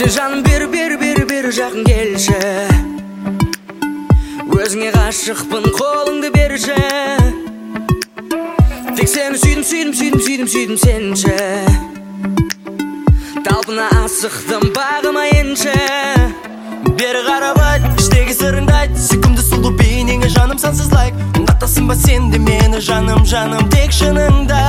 сен жаным бер бер бер бер жақын келші. Өзіңе ғашықпын қолыңды берші. Тек сені сүйдім сүйдім сүйдім сүйдім сүйдім сенші. Талпына асықтым бағыма енші. Бері қарап айт іштегі сырыңды айт. Сүйкімді сұлу бейнеңе жаным сансыз лайк. Ұнатасың ба сен де мені жаным жаным. Тек шыныңды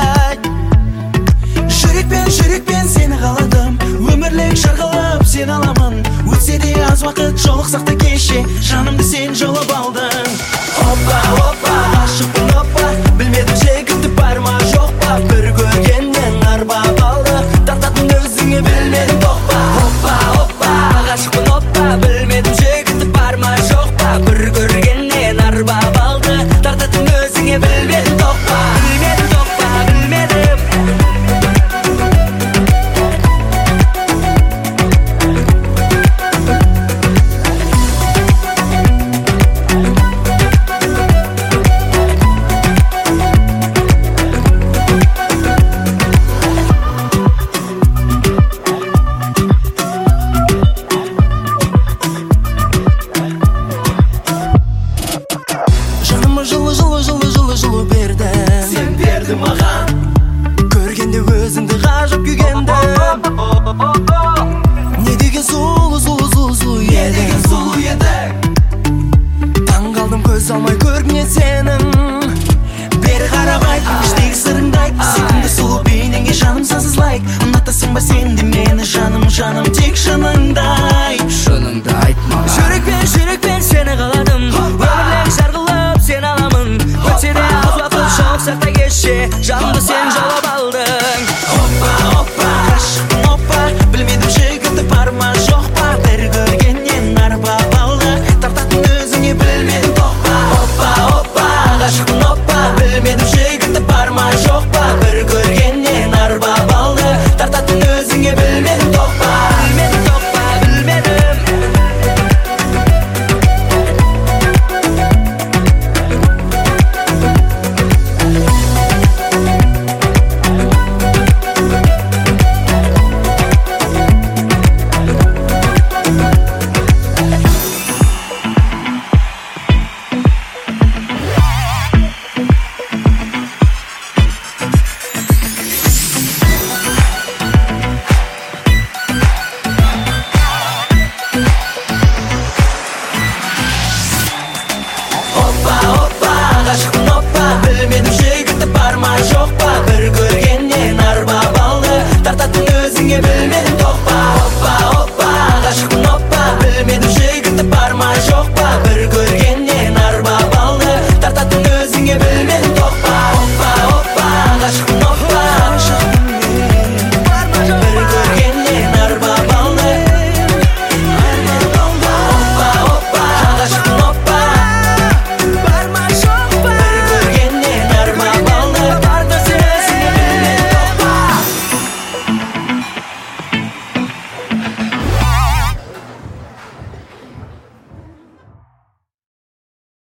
уақыт жолықсақ та кеше жанымды сен жұлып маған. Көргенде өзіңді ғажап күйгендім не деген сұлу сұлу сұлу сұлу не деген сұлу едің таң қалдым көз алмай көркіңе сенің бері қарап айт іштегі сырыңды айт. Сүйкімді сұлу бейнеңе жаным сансыз лайк ұнатасың ба сен де мені жаным жаным кеше жанды сен жалап алдың. Опа опа ғашықпын опа. Білмедім жігіті бар ма жоқ?